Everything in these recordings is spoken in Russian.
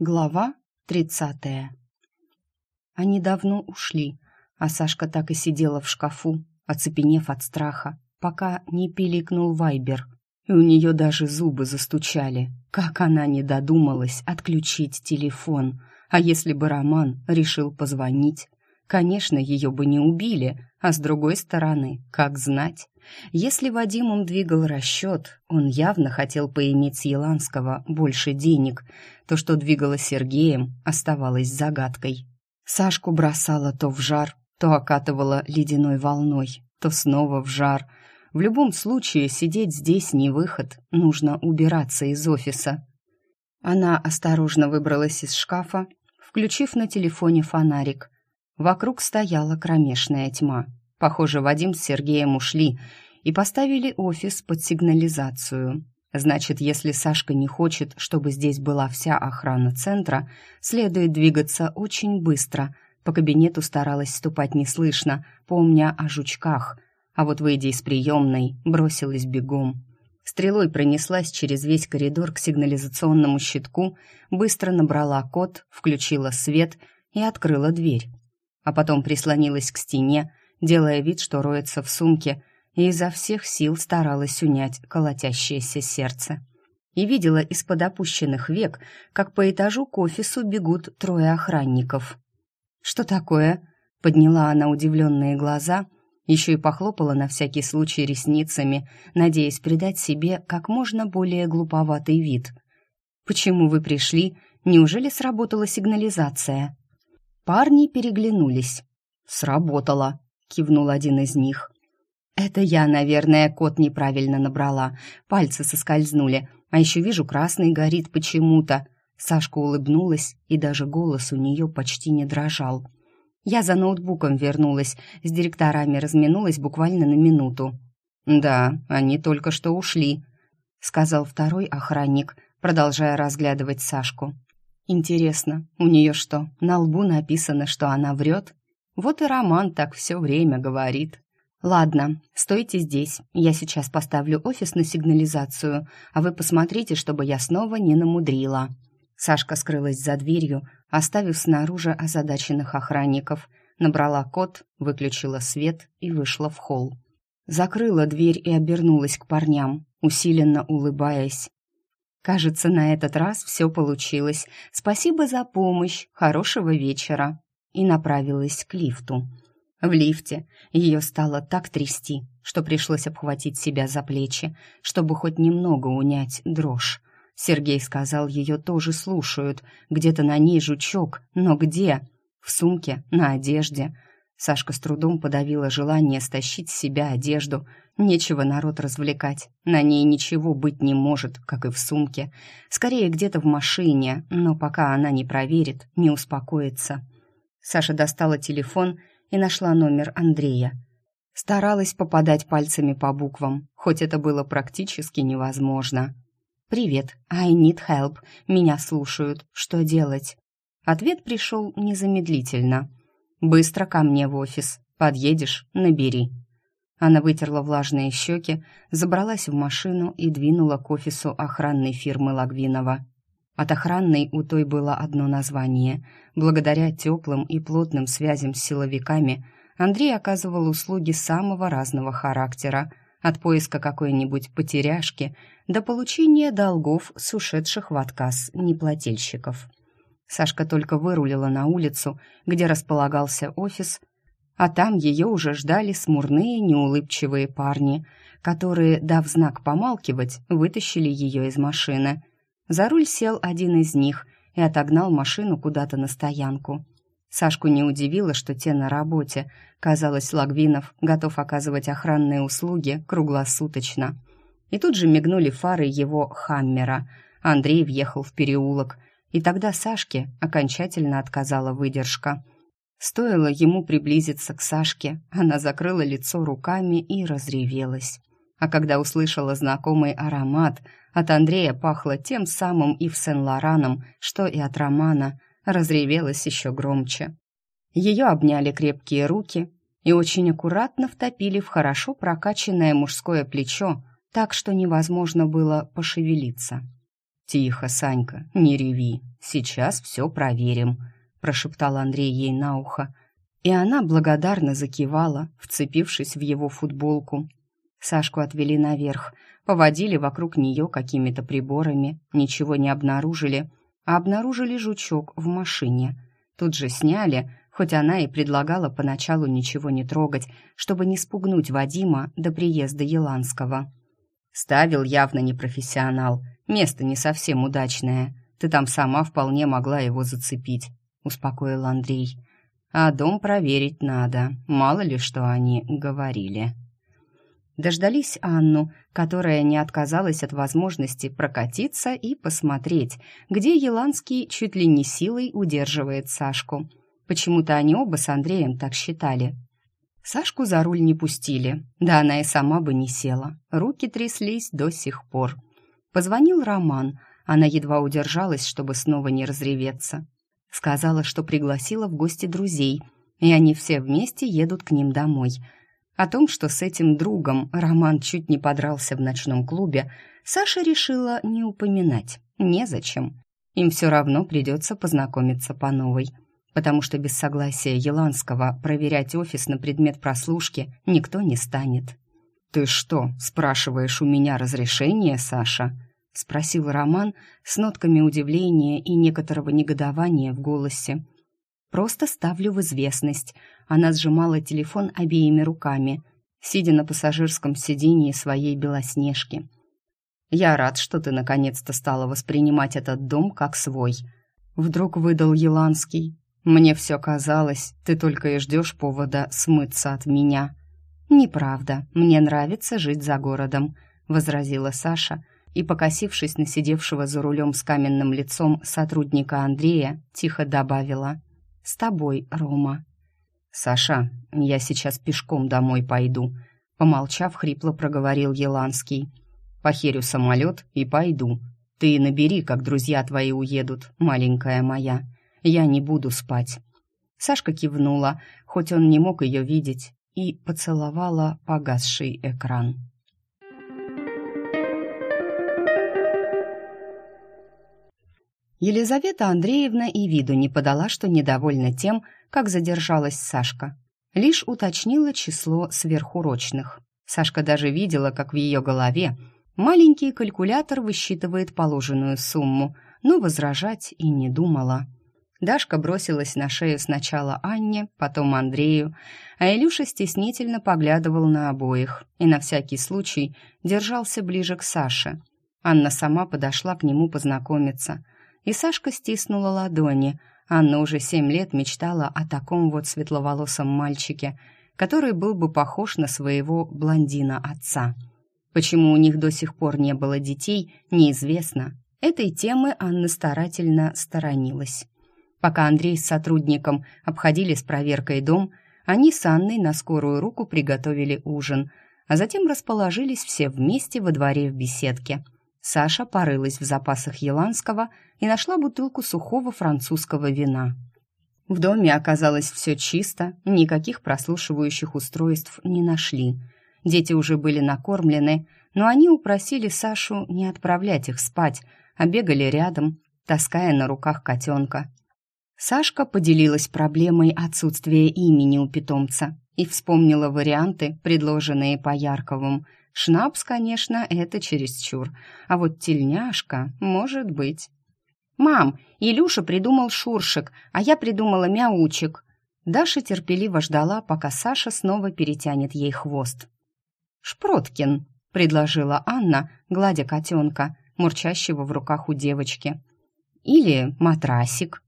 Глава тридцатая. Они давно ушли, а Сашка так и сидела в шкафу, оцепенев от страха, пока не пиликнул Вайбер. И у нее даже зубы застучали. Как она не додумалась отключить телефон. А если бы Роман решил позвонить? Конечно, ее бы не убили, а с другой стороны, как знать? Если Вадимом двигал расчет, он явно хотел поиметь с Еланского больше денег. То, что двигало Сергеем, оставалось загадкой. Сашку бросало то в жар, то окатывало ледяной волной, то снова в жар. В любом случае сидеть здесь не выход, нужно убираться из офиса. Она осторожно выбралась из шкафа, включив на телефоне фонарик. Вокруг стояла кромешная тьма. Похоже, Вадим с Сергеем ушли и поставили офис под сигнализацию. Значит, если Сашка не хочет, чтобы здесь была вся охрана центра, следует двигаться очень быстро. По кабинету старалась ступать неслышно, помня о жучках. А вот, выйдя из приемной, бросилась бегом. Стрелой пронеслась через весь коридор к сигнализационному щитку, быстро набрала код, включила свет и открыла дверь. А потом прислонилась к стене, делая вид, что роется в сумке, и изо всех сил старалась унять колотящееся сердце. И видела из-под опущенных век, как по этажу к офису бегут трое охранников. «Что такое?» — подняла она удивленные глаза, еще и похлопала на всякий случай ресницами, надеясь придать себе как можно более глуповатый вид. «Почему вы пришли? Неужели сработала сигнализация?» Парни переглянулись. «Сработало», кивнул один из них. Это я, наверное, код неправильно набрала. Пальцы соскользнули. А еще вижу, красный горит почему-то. Сашка улыбнулась, и даже голос у нее почти не дрожал. Я за ноутбуком вернулась, с директорами разминулась буквально на минуту. «Да, они только что ушли», — сказал второй охранник, продолжая разглядывать Сашку. «Интересно, у нее что, на лбу написано, что она врет?» Вот и Роман так все время говорит. «Ладно, стойте здесь. Я сейчас поставлю офис на сигнализацию, а вы посмотрите, чтобы я снова не намудрила». Сашка скрылась за дверью, оставив снаружи озадаченных охранников. Набрала код, выключила свет и вышла в холл. Закрыла дверь и обернулась к парням, усиленно улыбаясь. «Кажется, на этот раз все получилось. Спасибо за помощь. Хорошего вечера» и направилась к лифту. В лифте ее стало так трясти, что пришлось обхватить себя за плечи, чтобы хоть немного унять дрожь. Сергей сказал, ее тоже слушают. Где-то на ней жучок, но где? В сумке, на одежде. Сашка с трудом подавила желание стащить с себя одежду. Нечего народ развлекать. На ней ничего быть не может, как и в сумке. Скорее, где-то в машине, но пока она не проверит, не успокоится. Саша достала телефон и нашла номер Андрея. Старалась попадать пальцами по буквам, хоть это было практически невозможно. «Привет, I need help. Меня слушают. Что делать?» Ответ пришел незамедлительно. «Быстро ко мне в офис. Подъедешь, набери». Она вытерла влажные щеки, забралась в машину и двинула к офису охранной фирмы Лагвинова. От охранной у той было одно название. Благодаря теплым и плотным связям с силовиками Андрей оказывал услуги самого разного характера, от поиска какой-нибудь потеряшки до получения долгов с ушедших в отказ неплательщиков. Сашка только вырулила на улицу, где располагался офис, а там ее уже ждали смурные, неулыбчивые парни, которые, дав знак помалкивать, вытащили ее из машины – за руль сел один из них и отогнал машину куда-то на стоянку. Сашку не удивило, что те на работе. Казалось, Лагвинов готов оказывать охранные услуги круглосуточно. И тут же мигнули фары его «Хаммера». Андрей въехал в переулок, и тогда Сашке окончательно отказала выдержка. Стоило ему приблизиться к Сашке, она закрыла лицо руками и разревелась. А когда услышала знакомый аромат, от Андрея пахло тем самым Ив Сен-Лораном, что и от Романа, разревелась еще громче. Ее обняли крепкие руки и очень аккуратно втопили в хорошо прокачанное мужское плечо, так что невозможно было пошевелиться. «Тихо, Санька, не реви. Сейчас все проверим», — прошептал Андрей ей на ухо. И она благодарно закивала, вцепившись в его футболку. Сашку отвели наверх, поводили вокруг нее какими-то приборами, ничего не обнаружили, а обнаружили жучок в машине. Тут же сняли, хоть она и предлагала поначалу ничего не трогать, чтобы не спугнуть Вадима до приезда Еланского. «Ставил явно непрофессионал», Место не совсем удачное. Ты там сама вполне могла его зацепить», — успокоил Андрей. «А дом проверить надо, мало ли что они говорили». Дождались Анну, которая не отказалась от возможности прокатиться и посмотреть, где Еланский чуть ли не силой удерживает Сашку. Почему-то они оба с Андреем так считали. Сашку за руль не пустили, да она и сама бы не села. Руки тряслись до сих пор. Позвонил Роман. Она едва удержалась, чтобы снова не разреветься. Сказала, что пригласила в гости друзей, и они все вместе едут к ним домой. О том, что с этим другом Роман чуть не подрался в ночном клубе, Саша решила не упоминать. Незачем. Им все равно придется познакомиться по новой, потому что без согласия Еланского проверять офис на предмет прослушки никто не станет. «Ты что, спрашиваешь у меня разрешение, Саша?» — спросил Роман с нотками удивления и некоторого негодования в голосе. «Просто ставлю в известность». Она сжимала телефон обеими руками, сидя на пассажирском сиденье своей белоснежки. «Я рад, что ты наконец-то стала воспринимать этот дом как свой», — вдруг выдал Еланский. «Мне все казалось, ты только и ждешь повода смыться от меня». «Неправда, мне нравится жить за городом», — возразила Саша, и, покосившись на сидевшего за рулем с каменным лицом сотрудника Андрея, тихо добавила «С тобой, Рома». «Саша, я сейчас пешком домой пойду», — помолчав, хрипло проговорил Еланский. «Похерю самолет и пойду. Ты набери, как друзья твои уедут, маленькая моя. Я не буду спать». Сашка кивнула, хоть он не мог ее видеть, и поцеловала погасший экран. Елизавета Андреевна и виду не подала, что недовольна тем, как задержалась Сашка. Лишь уточнила число сверхурочных. Сашка даже видела, как в ее голове маленький калькулятор высчитывает положенную сумму, но возражать и не думала. Дашка бросилась на шею сначала Анне, потом Андрею, а Илюша стеснительно поглядывал на обоих и на всякий случай держался ближе к Саше. Анна сама подошла к нему познакомиться, и Сашка стиснула ладони. Анна уже семь лет мечтала о таком вот светловолосом мальчике, который был бы похож на своего блондина-отца. Почему у них до сих пор не было детей, неизвестно. Этой темы Анна старательно сторонилась. Пока Андрей с сотрудником обходили с проверкой дом, они с Анной на скорую руку приготовили ужин, а затем расположились все вместе во дворе в беседке. Саша порылась в запасах Еланского и нашла бутылку сухого французского вина. В доме оказалось все чисто, никаких прослушивающих устройств не нашли. Дети уже были накормлены, но они упросили Сашу не отправлять их спать, а бегали рядом, таская на руках котенка. Сашка поделилась проблемой отсутствия имени у питомца и вспомнила варианты, предложенные по Ярковым. Шнапс, конечно, это чересчур, а вот тельняшка может быть. «Мам, Илюша придумал шуршик, а я придумала мяучик». Даша терпеливо ждала, пока Саша снова перетянет ей хвост. «Шпроткин», — предложила Анна, гладя котенка, мурчащего в руках у девочки. «Или матрасик»,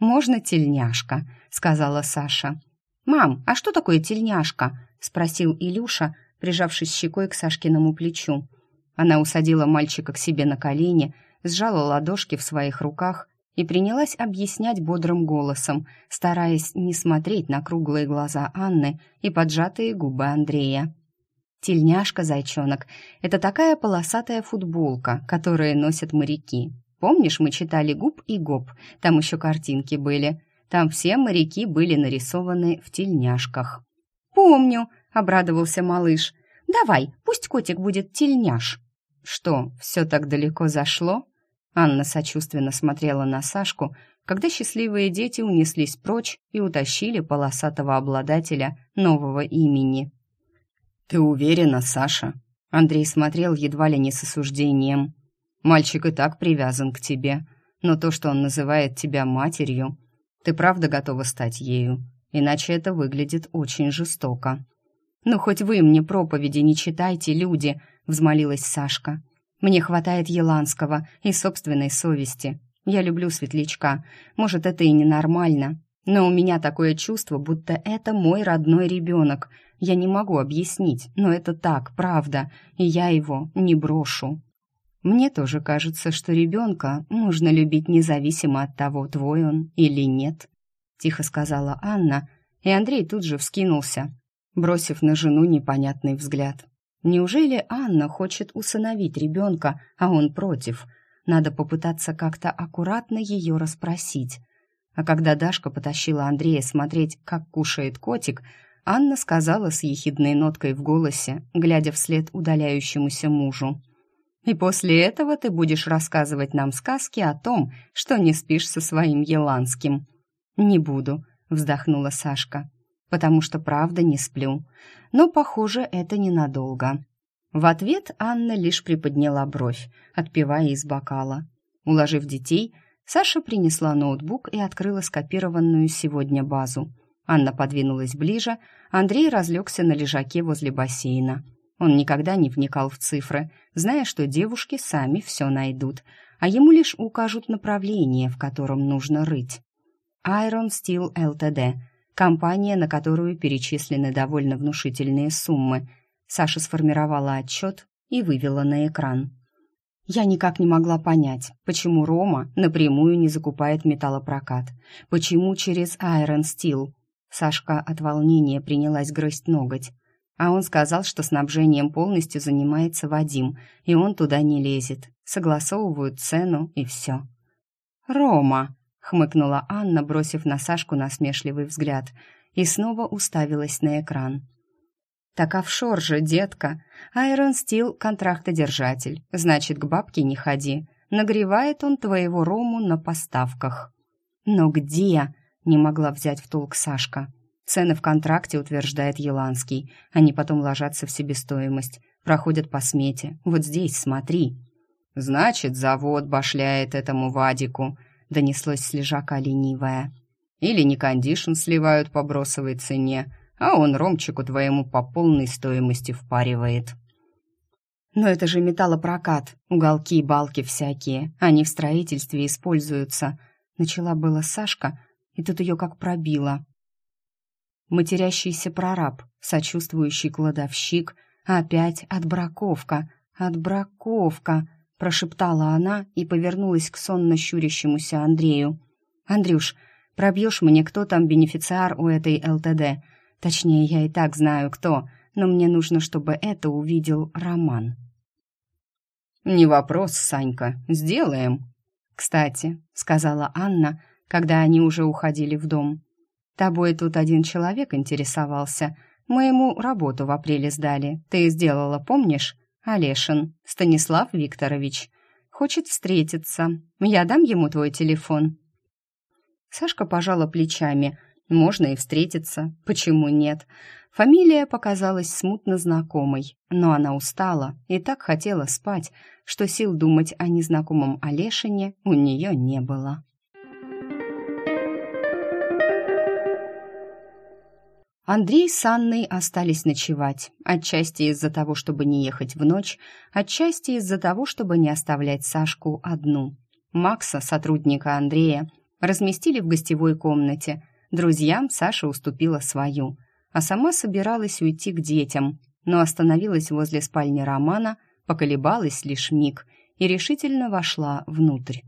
«Можно тельняшка», — сказала Саша. «Мам, а что такое тельняшка?» — спросил Илюша, прижавшись щекой к Сашкиному плечу. Она усадила мальчика к себе на колени, сжала ладошки в своих руках и принялась объяснять бодрым голосом, стараясь не смотреть на круглые глаза Анны и поджатые губы Андрея. «Тельняшка, зайчонок, это такая полосатая футболка, которую носят моряки. Помнишь, мы читали «Губ и гоп», там еще картинки были. Там все моряки были нарисованы в тельняшках. «Помню», — обрадовался малыш. «Давай, пусть котик будет тельняш». «Что, все так далеко зашло?» Анна сочувственно смотрела на Сашку, когда счастливые дети унеслись прочь и утащили полосатого обладателя нового имени. «Ты уверена, Саша?» Андрей смотрел едва ли не с осуждением. «Мальчик и так привязан к тебе, но то, что он называет тебя матерью, ты правда готова стать ею, иначе это выглядит очень жестоко». «Ну, хоть вы мне проповеди не читайте, люди», — взмолилась Сашка. «Мне хватает Еланского и собственной совести. Я люблю светлячка. Может, это и ненормально, но у меня такое чувство, будто это мой родной ребенок. Я не могу объяснить, но это так, правда, и я его не брошу». Мне тоже кажется, что ребенка можно любить независимо от того, твой он или нет, тихо сказала Анна, и Андрей тут же вскинулся, бросив на жену непонятный взгляд. Неужели Анна хочет усыновить ребенка, а он против? Надо попытаться как-то аккуратно ее расспросить. А когда Дашка потащила Андрея смотреть, как кушает котик, Анна сказала с ехидной ноткой в голосе, глядя вслед удаляющемуся мужу. «И после этого ты будешь рассказывать нам сказки о том, что не спишь со своим Еланским». «Не буду», — вздохнула Сашка потому что правда не сплю. Но, похоже, это ненадолго. В ответ Анна лишь приподняла бровь, отпивая из бокала. Уложив детей, Саша принесла ноутбук и открыла скопированную сегодня базу. Анна подвинулась ближе, Андрей разлегся на лежаке возле бассейна. Он никогда не вникал в цифры, зная, что девушки сами все найдут, а ему лишь укажут направление, в котором нужно рыть. Iron Steel Ltd компания, на которую перечислены довольно внушительные суммы. Саша сформировала отчет и вывела на экран. Я никак не могла понять, почему Рома напрямую не закупает металлопрокат, почему через Iron Steel. Сашка от волнения принялась грызть ноготь. А он сказал, что снабжением полностью занимается Вадим, и он туда не лезет. Согласовывают цену и все. «Рома!» Хмыкнула Анна, бросив на Сашку насмешливый взгляд, и снова уставилась на экран. «Так офшор же, детка. Айрон Стил — контрактодержатель. Значит, к бабке не ходи. Нагревает он твоего рому на поставках». «Но где?» — не могла взять в толк Сашка. «Цены в контракте утверждает Еланский. Они потом ложатся в себестоимость, проходят по смете. Вот здесь, смотри». «Значит, завод башляет этому Вадику», донеслось с лежака ленивая. «Или не кондишн сливают по бросовой цене, а он ромчику твоему по полной стоимости впаривает». «Но это же металлопрокат, уголки и балки всякие, они в строительстве используются», начала была Сашка, и тут ее как пробило. Матерящийся прораб, сочувствующий кладовщик, опять отбраковка, отбраковка прошептала она и повернулась к сонно щурящемуся Андрею. «Андрюш, пробьешь мне, кто там бенефициар у этой ЛТД? Точнее, я и так знаю, кто, но мне нужно, чтобы это увидел Роман». «Не вопрос, Санька, сделаем». «Кстати», — сказала Анна, когда они уже уходили в дом, «тобой тут один человек интересовался. Мы ему работу в апреле сдали. Ты сделала, помнишь?» Олешин, Станислав Викторович. Хочет встретиться. Я дам ему твой телефон». Сашка пожала плечами. «Можно и встретиться. Почему нет?» Фамилия показалась смутно знакомой, но она устала и так хотела спать, что сил думать о незнакомом Олешине у нее не было. Андрей с Анной остались ночевать, отчасти из-за того, чтобы не ехать в ночь, отчасти из-за того, чтобы не оставлять Сашку одну. Макса, сотрудника Андрея, разместили в гостевой комнате. Друзьям Саша уступила свою, а сама собиралась уйти к детям, но остановилась возле спальни Романа, поколебалась лишь миг и решительно вошла внутрь.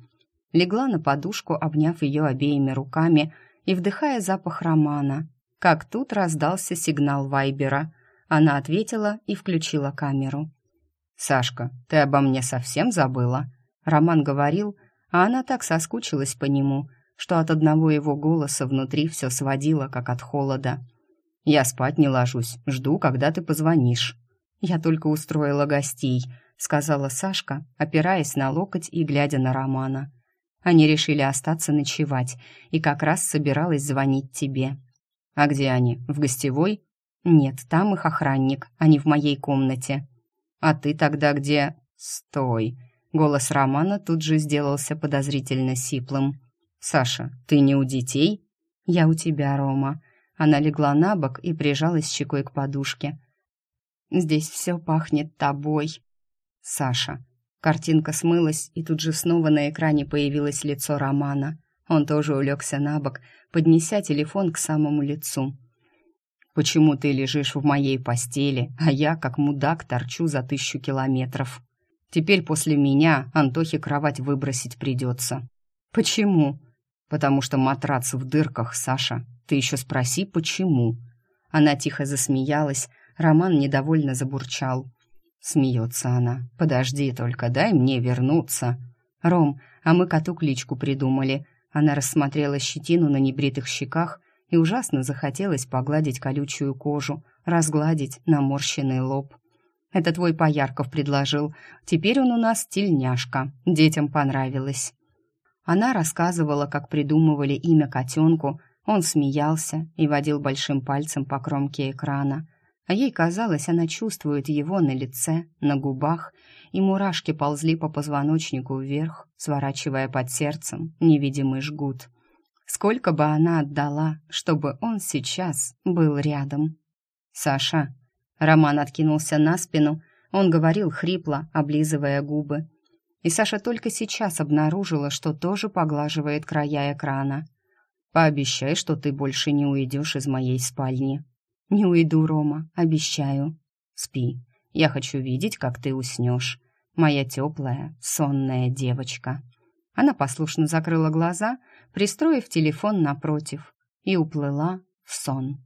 Легла на подушку, обняв ее обеими руками и вдыхая запах Романа – как тут раздался сигнал Вайбера. Она ответила и включила камеру. «Сашка, ты обо мне совсем забыла?» Роман говорил, а она так соскучилась по нему, что от одного его голоса внутри все сводило, как от холода. «Я спать не ложусь, жду, когда ты позвонишь». «Я только устроила гостей», — сказала Сашка, опираясь на локоть и глядя на Романа. Они решили остаться ночевать, и как раз собиралась звонить тебе. А где они? В гостевой? Нет, там их охранник, они в моей комнате. А ты тогда где? Стой. Голос Романа тут же сделался подозрительно сиплым. Саша, ты не у детей? Я у тебя, Рома. Она легла на бок и прижалась щекой к подушке. Здесь все пахнет тобой. Саша. Картинка смылась, и тут же снова на экране появилось лицо Романа. Он тоже улегся на бок, поднеся телефон к самому лицу. «Почему ты лежишь в моей постели, а я, как мудак, торчу за тысячу километров? Теперь после меня Антохе кровать выбросить придется». «Почему?» «Потому что матрац в дырках, Саша. Ты еще спроси, почему?» Она тихо засмеялась, Роман недовольно забурчал. Смеется она. «Подожди только, дай мне вернуться». «Ром, а мы коту кличку придумали». Она рассмотрела щетину на небритых щеках и ужасно захотелось погладить колючую кожу, разгладить наморщенный лоб. «Это твой Поярков предложил. Теперь он у нас тельняшка. Детям понравилось». Она рассказывала, как придумывали имя котенку. Он смеялся и водил большим пальцем по кромке экрана – а ей казалось, она чувствует его на лице, на губах, и мурашки ползли по позвоночнику вверх, сворачивая под сердцем невидимый жгут. Сколько бы она отдала, чтобы он сейчас был рядом. «Саша!» Роман откинулся на спину, он говорил хрипло, облизывая губы. И Саша только сейчас обнаружила, что тоже поглаживает края экрана. «Пообещай, что ты больше не уйдешь из моей спальни», «Не уйду, Рома, обещаю. Спи. Я хочу видеть, как ты уснешь. Моя теплая, сонная девочка». Она послушно закрыла глаза, пристроив телефон напротив, и уплыла в сон.